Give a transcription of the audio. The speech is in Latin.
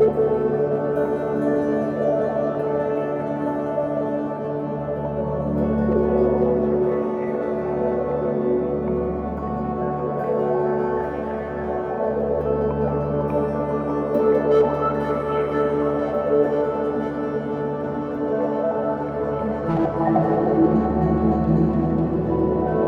Est marriages